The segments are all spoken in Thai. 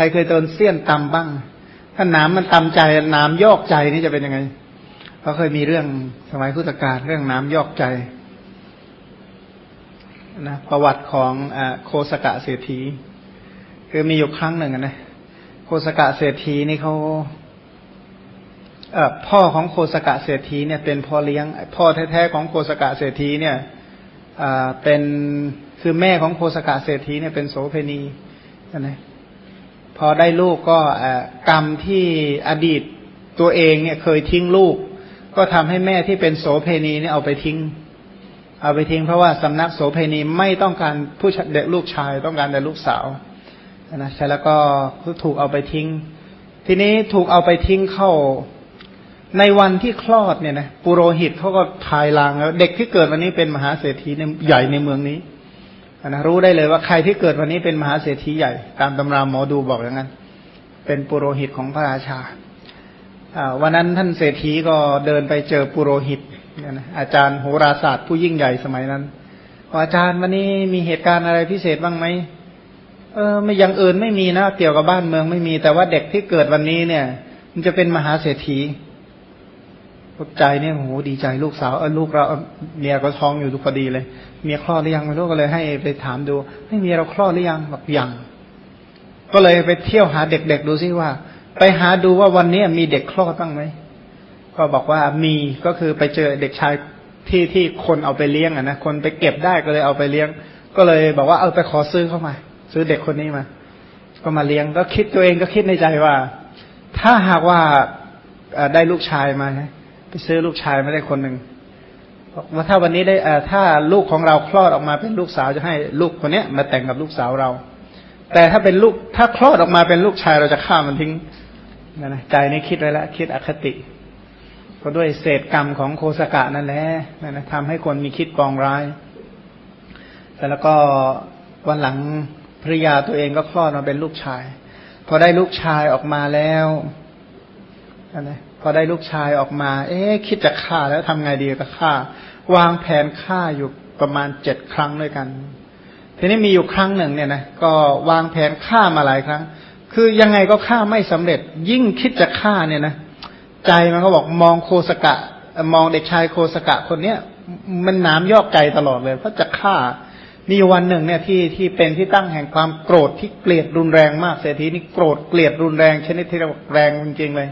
รเคยโดนเสี้ยนตำบ้าง ถ้าน้ำมันตำใจน้ำยอกใจนี่จะเป็นยังไงเขาเคยมีเรื่องสมัยพุทธกาลเรื่องน้ำยอกใจนะประวัติของอโคสกะเศรษฐี คือมีอยู่ครั้งหนึ่งนะโคสกะเศรษฐีนี่เขาเอพ่อของโคสกะเศรษฐีเนี่ยเป็นพ่อเลี้ยง พ่อแท้ๆของโคสกะเศรษฐีเนี่ยเป็นคือแม่ของโคสกะเศรษฐีเนี่ยเป็นโสเพณีนะ พอได้ลูกก็กรรมที่อดีตตัวเองเนี่ยเคยทิ้งลูก ก็ทำให้แม่ที่เป็นโสเพณีเนี่ยเอาไปทิ้ง เอาไปทิ้งเพราะว่าสำนักโสเพณีไม่ต้องการผู้เด็กลูกชายต้องการแต่ลูกสาวนะใช่แล้วก็ถูกเอาไปทิ้ง ทีนี้ถูกเอาไปทิ้งเข้า ในวันที่คลอดเนี่ยนะปุโรหิตเขาก็ทายลางแล้ว เด็กที่เกิดวันนี้เป็นมหาเศรษฐีใหญ่ในเมืองนี้ นะรู้ได้เลยว่าใครที่เกิดวันนี้เป็นมหาเศรษฐีใหญ่ ตามตำราหมอดูบอกอย่างนั้น เป็นปุโรหิตของพระราชาวันนั้นท่านเศรษฐีก็เดินไปเจอปุโรหิตอาจารย์โหราศาสตร์ผู้ยิ่งใหญ่สมัยนั้นอาจารย์วันนี้มีเหตุการณ์อะไรพิเศษบ้างไหมเออไม่อย่างอื่นไม่มีนะเกี่ยวกับบ้านเมืองไม่มีแต่ว่าเด็กที่เกิดวันนี้เนี่ย มันจะเป็นมหาเศรษฐี ใจเนี่ยโหดีใจลูกสาวเออลูกเราเมียก็ท้องอยู่ทุกพอดีเลย เมียคลอดหรือยังไม่รู้ก็เลยให้ไปถามดูให้เมียเราคลอดหรือยังบอกยังก็เลยไปเที่ยวหาเด็กๆดูซิว่า ไปหาดูว่าวันนี้มีเด็กคลอดบ้างไหมก็บอกว่ามีก็คือไปเจอเด็กชายที่ที่คนเอาไปเลี้ยงอะนะคนไปเก็บได้ก็เลยเอาไปเลี้ยง ก็เลยบอกว่าเอาไปขอซื้อเข้ามา ซื้อเด็กคนนี้มา ก็มาเลี้ยงก็คิดตัวเองก็คิดในใจว่า ถ้าหากว่าได้ลูกชายมา ไปซื้อลูกชายมาได้คนหนึ่งว่าถ้าวันนี้ได้ถ้าลูกของเราคลอดออกมาเป็นลูกสาวจะให้ลูกคนเนี้ย มาแต่งกับลูกสาวเรา แต่ถ้าเป็นลูกถ้าคลอดออกมาเป็นลูกชายเราจะฆ่ามันทิ้งนะนะใจนี้คิดไว้แล้วคิดอคติก็ด้วยเศษกรรมของโคสกะนั่นแหละนะนะทำให้คนมีคิดปองร้าย แต่แล้วก็วันหลังภริยาตัวเองก็คลอดมาเป็นลูกชาย พอได้ลูกชายออกมาแล้วนะ พอได้ลูกชายออกมา เอ๊ะคิดจะฆ่าแล้วทำไงดีก็ฆ่าวางแผนฆ่าอยู่ประมาณเจ็ดครั้งด้วยกัน ทีนี้มีอยู่ครั้งหนึ่งเนี่ยนะก็วางแผนฆ่ามาหลายครั้ง คือยังไงก็ฆ่าไม่สำเร็จ ยิ่งคิดจะฆ่าเนี่ยนะใจมันก็บอกมองโคสกะ มองเด็กชายโคสกะคนเนี้ยมันน้ำยอกใจตลอดเลยเพราะจะฆ่ามีวันหนึ่งเนี่ยที่ที่เป็นที่ตั้งแห่งความโกรธที่เกลียดรุนแรงมากเศรษฐีนี่โกรธเกลียดรุนแรงชนิดที่แรงจริงๆเลย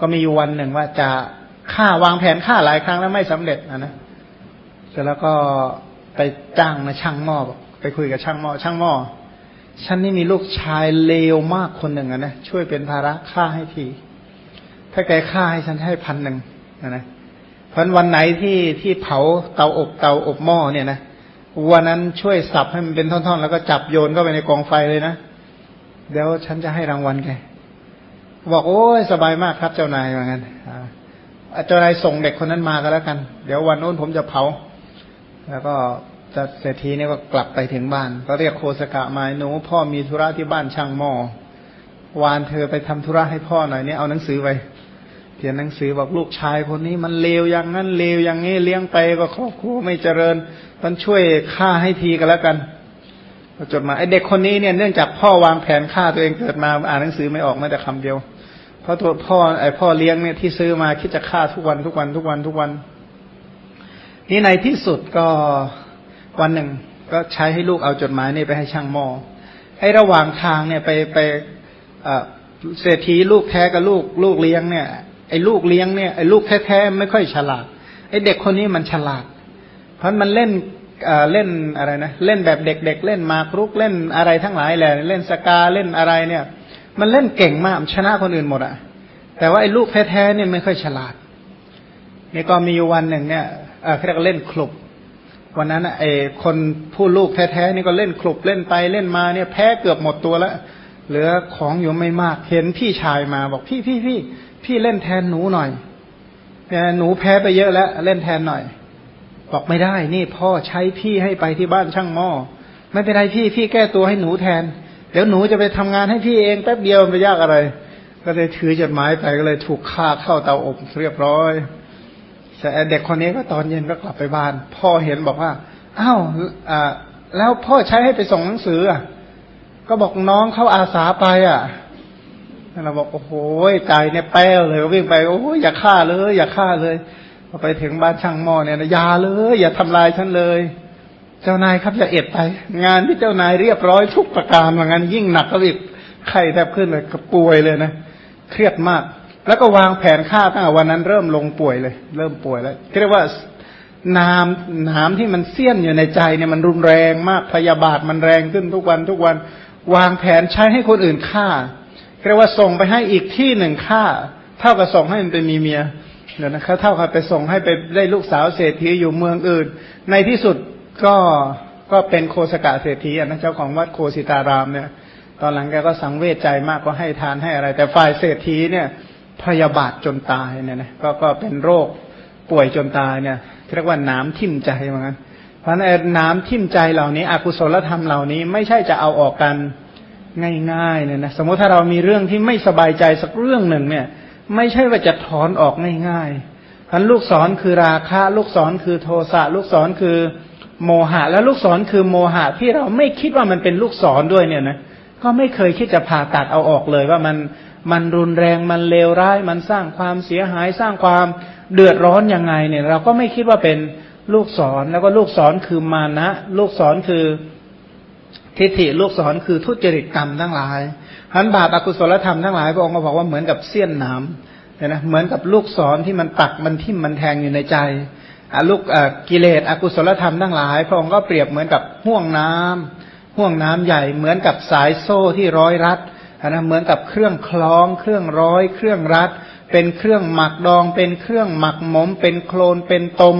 ก็มีอยู่วันหนึ่งว่าจะฆ่าวางแผนฆ่าหลายครั้งแล้วไม่สำเร็จนะนะเสร็จแล้วก็ไปจ้างนะช่างหม้อไปคุยกับช่างหม้อช่างหม้อฉันนี่มีลูกชายเลวมากคนหนึ่งนะช่วยเป็นภาระฆ่าให้ที ถ้าแกฆ่าให้ฉันให้พันหนึ่งนะนะเพราะวันไหนที่ที่เผาเตาอบเตาอบหม้อเนี่ยนะวันนั้นช่วยสับให้มันเป็นท่อนๆ แล้วก็จับโยนเข้าไปในกองไฟเลยนะเดี๋ยวฉันจะให้รางวัลแก บอกโอ้ยสบายมากครับเจ้านายเหมือนกันเจ้านายส่งเด็กคนนั้นมาก็แล้วกัน เดี๋ยววันโน้นผมจะเผา แล้วก็จะเศรษฐีนี่ก็กลับไปถึงบ้าน ก็เรียกโคสกะมาหนูพ่อมีธุระที่บ้านช่างหม้อวานเธอไปทำธุระให้พ่อหน่อยนี่เอาหนังสือไปเขียนหนังสือบอกลูกชายคนนี้มันเลวอย่างนั้นเลวอย่างนี้เลี้ยงไปก็ครอบครัวไม่เจริญ มันช่วยฆ่าให้ทีกันแล้วกัน จดมาไอเด็กคนนี้เนี่ยเนื่องจากพ่อวางแผนฆ่าตัวเองเกิดมาอ่านหนังสือไม่ออกแม้แต่คำเดียว เพราะตัวพ่อไอพ่อเลี้ยงเนี่ยที่ซื้อมาคิดจะฆ่าทุกวันทุกวันทุกวันทุกวันนี่ในที่สุดก็วันหนึ่งก็ใช้ให้ลูกเอาจดหมายนี่ไปให้ช่างหม้อให้ระหว่างทางเนี่ยไปไปเศรษฐีลูกแท้กับลูกลูกเลี้ยงเนี่ยไอ้ลูกเลี้ยงเนี่ยไอ้ลูกแท้ๆไม่ค่อยฉลาดไอ้เด็กคนนี้มันฉลาด เพราะมันเล่น เล่นอะไรนะเล่นแบบเด็กๆเล่นมากรุกเล่นอะไรทั้งหลายแหละเล่นสกาเล่นอะไรเนี่ย มันเล่นเก่งมากชนะคนอื่นหมดอะแต่ว่าไอ้ลูกแท้ๆเนี่ยไม่ค่อยฉลาดนี่ก็มีวันหนึ่งเนี่ยเขาเรียกเล่นคลุบวันนั้นไอ้คนผู้ลูกแท้ๆนี่ก็เล่นคลุบเล่นไปเล่นมาเนี่ยแพ้เกือบหมดตัวแล้วเหลือของอยู่ไม่มากเห็นพี่ชายมาบอกพี่พี่พี่พี่เล่นแทนหนูหน่อยเนี่ยหนูแพ้ไปเยอะแล้วเล่นแทนหน่อย บอกไม่ได้ นี่พ่อใช้พี่ให้ไปที่บ้านช่างหม้อไม่เป็นไรพี่พี่แก้ตัวให้หนูแทน เดี๋ยวหนูจะไปทำงานให้พี่เองแป๊บเดียวไม่ยากอะไร ก็เลยถือจดหมายไปก็เลยถูกฆ่าเข้าเตาอบเรียบร้อยแต่เด็กคนนี้ก็ตอนเย็นก็กลับไปบ้าน พ่อเห็นบอกว่าอ้าวอ่าแล้วพ่อใช้ให้ไปส่งหนังสืออะก็บอกน้องเข้าอาสาไปอะเราบอกโอ้โหใจเนี่ยแป้วเลยวิ่งไปโอ้ยอย่าฆ่าเลย อย่าฆ่าเลย พอไปถึงบ้านช่างหม้อเนี่ยอย่าเลย อย่าทำลายฉันเลย เจ้านายครับอย่าเอ็ดไป งานที่เจ้านายเรียบร้อยทุกประการว่างั้นยิ่งหนักก็อีกไข้แทบขึ้นเลยก็ป่วยเลยนะเครียดมาก แล้วก็วางแผนฆ่าตั้งแต่วันนั้นเริ่มลงป่วยเลย เริ่มป่วยแล้วเรียกว่าน้ำน้ำที่มันเสี้ยนอยู่ในใจเนี่ยมันรุนแรงมากพยาบาทมันแรงขึ้นทุกวันทุกวัน วางแผนใช้ให้คนอื่นฆ่าเรียกว่าส่งไปให้อีกที่หนึ่งฆ่า เท่ากับส่งให้มันไปมีเมีย เดี๋ยวนะครับเท่ากับไปส่งให้ไปได้ลูกสาวเศรษฐีอยู่เมืองอื่น ในที่สุดก็ก็เป็นโคสกะเศรษฐีนะเจ้าของวัดโคสิตารามเนี่ย ตอนหลังแกก็สังเวชใจมากก็ให้ทานให้อะไร แต่ฝ่ายเศรษฐีเนี่ยพยาบาทจนตายเนี่ยนะก็ก็เป็นโรคป่วยจนตายเนี่ยเรียกว่าน้ำทิ่มใจเหมือนกันเพราะนั้นน้ำทิ่มใจเหล่านี้อกุศลธรรมเหล่านี้ไม่ใช่จะเอาออกกันง่ายๆเนี่ยนะสมมติถ้าเรามีเรื่องที่ไม่สบายใจสักเรื่องหนึ่งเนี่ย ไม่ใช่ว่าจะถอนออกง่ายๆพันลูกศรคือราคะ ลูกศรคือโทสะ ลูกศรคือโมหะ และลูกศรคือโมหะที่เราไม่คิดว่ามันเป็นลูกศรด้วยเนี่ยนะก็ไม่เคยคิดจะผ่าตัดเอาออกเลยว่ามันมันรุนแรงมันเลวร้าย มันสร้างความเสียหายสร้างความเดือดร้อนยังไงเนี่ย เราก็ไม่คิดว่าเป็นลูกศรแล้วก็ลูกศรคือมานะ ลูกศรคือ ทิฏฐิลูกศรคือทุจริตกรรมทั้งหลายหันบาปอกุศลธรรมทั้งหลายพระองค์ก็บอกว่าเหมือนกับเสี้ยนน้ำเนี่ยนะเหมือนกับลูกศรที่มันตักมันทิ่มมันแทงอยู่ในใจอลูกกิเลสอกุศลธรรมทั้งหลาย พระองค์ก็เปรียบเหมือนกับห่วงน้ำห่วงน้ำใหญ่เหมือนกับสายโซ่ที่ร้อยรัดนะเหมือนกับเครื่องคล้อง เครื่องร้อย เครื่องรัด เป็นเครื่องหมักดอง เป็นเครื่องหมักหมม เป็นโคลนเป็นตม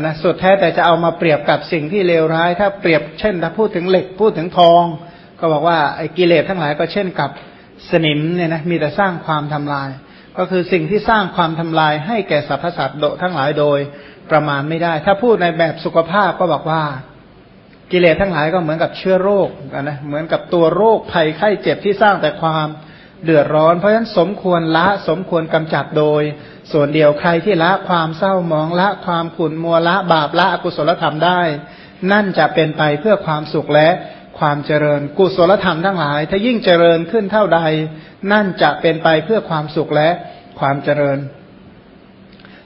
นะสุดแท้แต่จะเอามาเปรียบกับสิ่งที่เลวร้าย ถ้าเปรียบเช่นถ้าพูดถึงเหล็กพูดถึงทอง ก็บอกว่าไอ้กิเลสทั้งหลายก็เช่นกับสนิมเนี่ยนะมีแต่สร้างความทำลาย ก็คือสิ่งที่สร้างความทำลายให้แก่สรรพสัตว์โดทั้งหลายโดยประมาณไม่ได้ ถ้าพูดในแบบสุขภาพก็บอกว่ากิเลสทั้งหลายก็เหมือนกับเชื้อโรคนะเหมือนกับตัวโรคภัยไข้เจ็บที่สร้างแต่ความเดือดร้อน เพราะฉะนั้นสมควรละสมควรกำจัดโดย ส่วนเดียวใครที่ละความเศร้ามองละความขุ่นมัวละบาปละอกุศลธรรมได้ นั่นจะเป็นไปเพื่อความสุขและความเจริญ กุศลธรรมทั้งหลาย ถ้ายิ่งเจริญขึ้นเท่าใด นั่นจะเป็นไปเพื่อความสุขและความเจริญ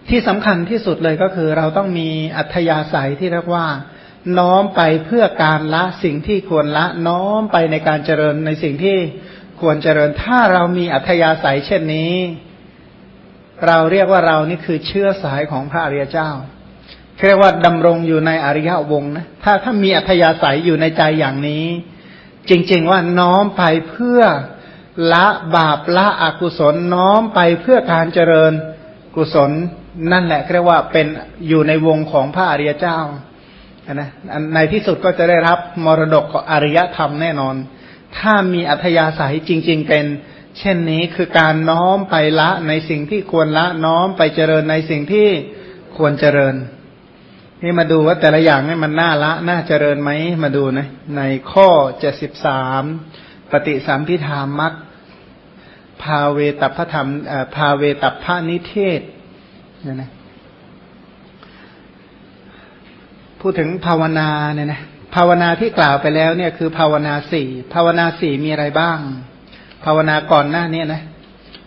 ที่สำคัญที่สุดเลยก็คือ เราต้องมีอัธยาศัยที่เรียกว่า น้อมไปเพื่อการละสิ่งที่ควรละน้อมไปในการเจริญในสิ่งที่ควรเจริญ ถ้าเรามีอัธยาศัยเช่นนี้ เราเรียกว่าเรานี่คือเชื้อสายของพระอริยเจ้าเรียกว่าดำรงอยู่ในอริยวงนะถ้าถ้ามีอัธยาศัยอยู่ในใจอย่างนี้ จริง ๆ ว่าน้อมไปเพื่อละบาปละอกุศลน้อมไปเพื่อการเจริญกุศลนั่นแหละเรียกว่าเป็นอยู่ในวงของพระอริยเจ้านะในที่สุดก็จะได้รับมรดกของอริยธรรมแน่นอน ถ้ามีอัธยาศัยจริง ๆ เป็น เช่นนี้คือการน้อมไปละในสิ่งที่ควรละน้อมไปเจริญในสิ่งที่ควรเจริญ นี่มาดูว่าแต่ละอย่างนี่มันน่าละน่าเจริญไหมมาดูนะ ในข้อเจ็ดสิบสามปฏิสัมพิธามักพาเวตัพธรรมพาเวตัพานิเทศเนี่ยนะพูดถึงภาวนาเนี่ยนะภาวนาที่กล่าวไปแล้วเนี่ยคือภาวนาสี่ภาวนาสี่มีอะไรบ้าง ภาวนาก่อนหน้านี้นะ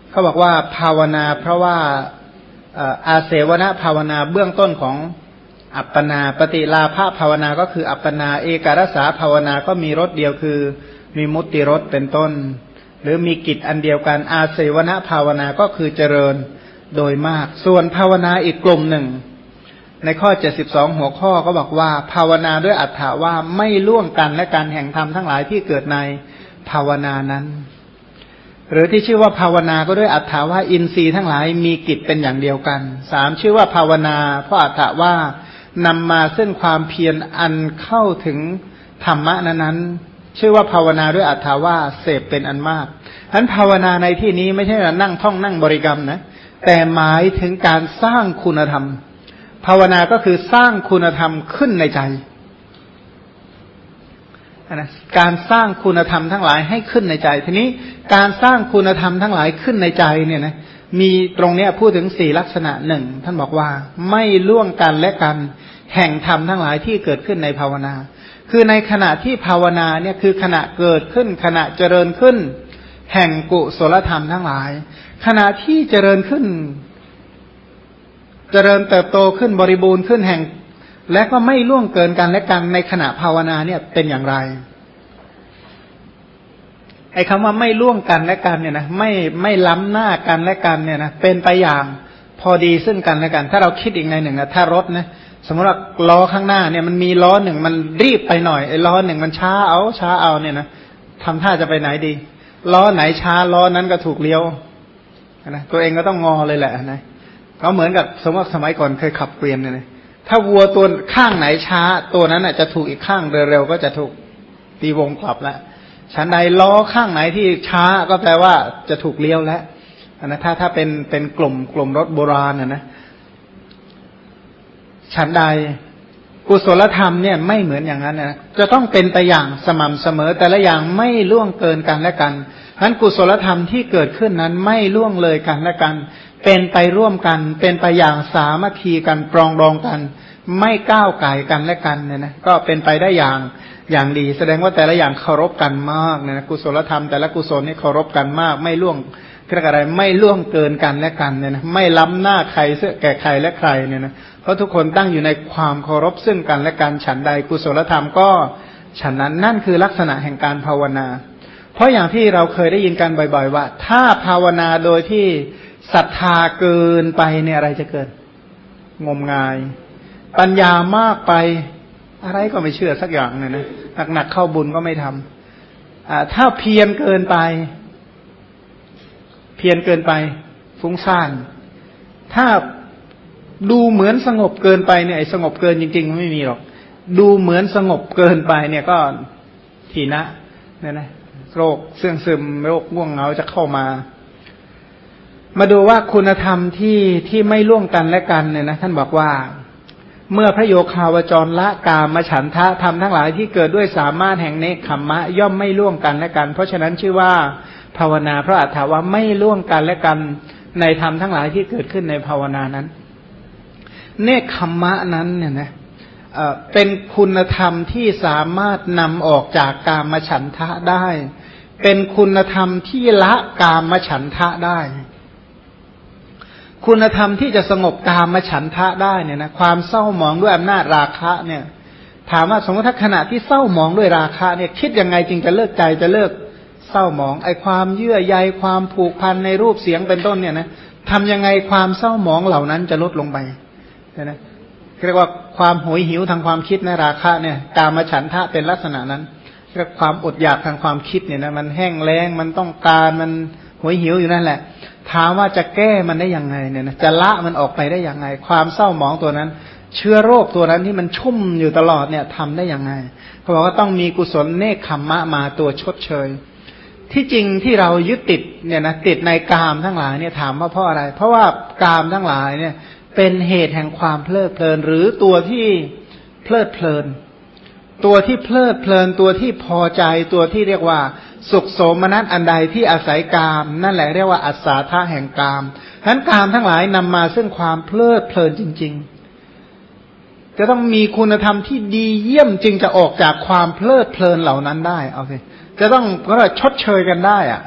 เขาบอกว่าภาวนาเพราะว่าอาเสวนภาวนาเบื้องต้นของอัปปนาปฏิลาภภาวนาก็คืออัปปนา เอการสาภาวนาก็มีรสเดียวคือมีมุติรสเป็นต้น หรือมีกิจอันเดียวกันอาเสวนภาวนาก็คือเจริญโดยมาก ส่วนภาวนาอีกกลุ่มหนึ่ง ในข้อเจ็ดสิบสองหัวข้อก็บอกว่า ภาวนาด้วยอัตถาว่าไม่ล่วงกันและการแห่งธรรมทั้งหลายที่เกิดในภาวนานั้น หรือที่ชื่อว่าภาวนาก็ด้วยอัตถาว่าอินทรีย์ทั้งหลายมีกิจเป็นอย่างเดียวกันสามชื่อว่าภาวนา เพราะอัตถาว่านำมาซึ่งความเพียรอันเข้าถึงธรรมะนั้นๆชื่อว่าภาวนาด้วยอัตถาว่าเสพเป็นอันมากฉะนั้นภาวนาในที่นี้ไม่ใช่นั่งท่องนั่งบริกรรมนะแต่หมายถึงการสร้างคุณธรรม ภาวนาก็คือสร้างคุณธรรมขึ้นในใจ นะการสร้างคุณธรรมทั้งหลายให้ขึ้นในใจ ทีนี้การสร้างคุณธรรมทั้งหลายขึ้นในใจเนี่ยนะมีตรงเนี้ยพูดถึงสี่ลักษณะหนึ่งท่านบอกว่าไม่ล่วงกันและกันแห่งธรรมทั้งหลายที่เกิดขึ้นในภาวนา คือในขณะที่ภาวนาเนี่ยคือขณะเกิดขึ้นขณะเจริญขึ้น แห่งกุศลธรรมทั้งหลาย ขณะที่เจริญขึ้น เจริญเติบโตขึ้นบริบูรณ์ขึ้นแห่ง และก็ไม่ล่วงเกินกันและกันในขณะภาวนาเนี่ยเป็นอย่างไร ไอ้คำว่าไม่ล่วงกันและกันเนี่ยนะไม่ไม่ล้ำหน้ากันและกันเนี่ยนะเป็นไปอย่างพอดีซึ่งกันและกัน ถ้าเราคิดอีกในหนึ่งอะถ้ารถนะสมมติว่าล้อข้างหน้าเนี่ยมันมีล้อหนึ่งมันรีบไปหน่อยไอ้ล้อหนึ่งมันช้าเอาช้าเอาเนี่ยนะทำท่าจะไปไหนดี ล้อไหนช้าล้อนั้นก็ถูกเลี้ยวนะตัวเองก็ต้องงอเลยแหละนะเขาเหมือนกับสมมติสมัยก่อนเคยขับเกวียนเนี่ย ถ้าวัวตัวข้างไหนช้า ตัวนั้นอะจะถูกอีกข้างเร็วๆก็จะถูกตีวงกลับแล้วชั้นใดล้อข้างไหนที่ช้าก็แปลว่าจะถูกเลี้ยวแล้วนะถ้าถ้าเป็นเป็นกลุ่มกลุ่มรถโบราณนะนะชั้นใดกุศลธรรมเนี่ยไม่เหมือนอย่างนั้นนะจะต้องเป็นไปอย่างสม่ำเสมอ แต่ละอย่างไม่ล่วงเกินกันและกันฉะนั้นกุศลธรรมที่เกิดขึ้นนั้นไม่ล่วงเลยกันและกัน เป็นไปร่วมกัน เป็นไปอย่างสามัคคีกันปรองดองกัน ไม่ก้าวไก่กันและกันเนี่ยนะก็เป็นไปได้อย่างอย่างดี แสดงว่าแต่ละอย่างเคารพกันมากเนะกุศลธรรมแต่ละกุศลนี่เคารพกันมาก ไม่ล่วงเรียกอะไรไม่ล่วงเกินกันและกันเนี่ยนะไม่ล้ำหน้าใครเสื้อแก่ใครและใครเนี่ยนะเพราะทุกคนตั้งอยู่ในความเคารพซึ่งกันและกันฉันใดกุศลธรรมก็ฉันนั้นนั่นคือลักษณะแห่งการภาวนา เพราะอย่างที่เราเคยได้ยินกันบ่อย ๆ ว่า ถ้าภาวนาโดยที่ ศรัทธาเกินไปเนี่ยอะไรจะเกิด งมงาย ปัญญามากไป อะไรก็ไม่เชื่อสักอย่างเลยนะหนักๆเข้าบุญก็ไม่ทำอ่าถ้าเพียรเกินไป เพียรเกินไป ฟุ้งซ่าน ถ้าดูเหมือนสงบเกินไปเนี่ยสงบเกินจริง ๆ ไม่มีหรอก ดูเหมือนสงบเกินไปเนี่ยก็ทีนะเนี่ยนะโรคเสื่องซึมโรคง่วงเหงาจะเข้ามา มาดูว่าคุณธรรมที่ที่ไม่ล่วงกันและกันเนี่ยนะท่านบอกว่า เมื่อพระโยคาวจรละกามฉันทะทำทั้งหลายที่เกิดด้วยสามารถแห่งเนคขมมะ ย่อมไม่ล่วงกันและกัน เพราะฉะนั้นชื่อว่าภาวนาพระอัฏฐาว่าไม่ล่วงกันและกันในธรรมทั้งหลายที่เกิดขึ้นในภาวนานั้น เนคขมมะนั้นเนี่ยนะเป็นคุณธรรมที่สามารถนำออกจากกามฉันทะได้ เป็นคุณธรรมที่ละกามฉันทะได้ คุณธรรมที่จะสงบกามมาฉันทะได้เนี่ยนะความเศร้าหมองด้วยอำนาจราคะเนี่ย ถามว่าสมมติถ้าขณะที่เศร้าหมองด้วยราคะเนี่ยคิดยังไงจึงจะเลิกใจจะเลิกเศร้าหมอง ไอความเยื่อใยความผูกพันในรูปเสียงเป็นต้นเนี่ยนะทำยังไงความเศร้าหมองเหล่านั้นจะลดลงไปนะเรียกว่าความหยหิวทางความคิดในราคะเนี่ยกามาฉันทะเป็นลักษณะนั้นเรียกความอดอยากทางความคิดเนี่ยนะมันแห้งแล้งมันต้องการมันหยหิวอยู่นั่นแหละ ถามว่าจะแก้มันได้ยังไงเนี่ยนะจะละมันออกไปได้ยังไง ความเศร้าหมองตัวนั้น เชื้อโรคตัวนั้นที่มันชุ่มอยู่ตลอดเนี่ยทำได้ยังไงเขาบอกว่าต้องมีกุศลเนคขมมะมาตัวชดเชย ที่จริงที่เรายึดติดเนี่ยนะติดในกามทั้งหลายเนี่ยถามว่าเพราะอะไร เพราะว่ากามทั้งหลายเนี่ย เป็นเหตุแห่งความเพลิดเพลิน หรือตัวที่เพลิดเพลิน ตัวที่เพลิดเพลินตัวที่พอใจตัวที่เรียกว่า สุขโสมนัสอันใดที่อาศัยกาม นั่นแหละเรียกว่าอัศาธาแห่งกามฉะนั้นกามทั้งหลายนำมาซึ่งความเพลิดเพลินจริง ๆ จะต้องมีคุณธรรมที่ดีเยี่ยมจึงจะออกจากความเพลิดเพลินเหล่านั้นได้เอาสิจะต้องก็ชดเชยกันได้อะ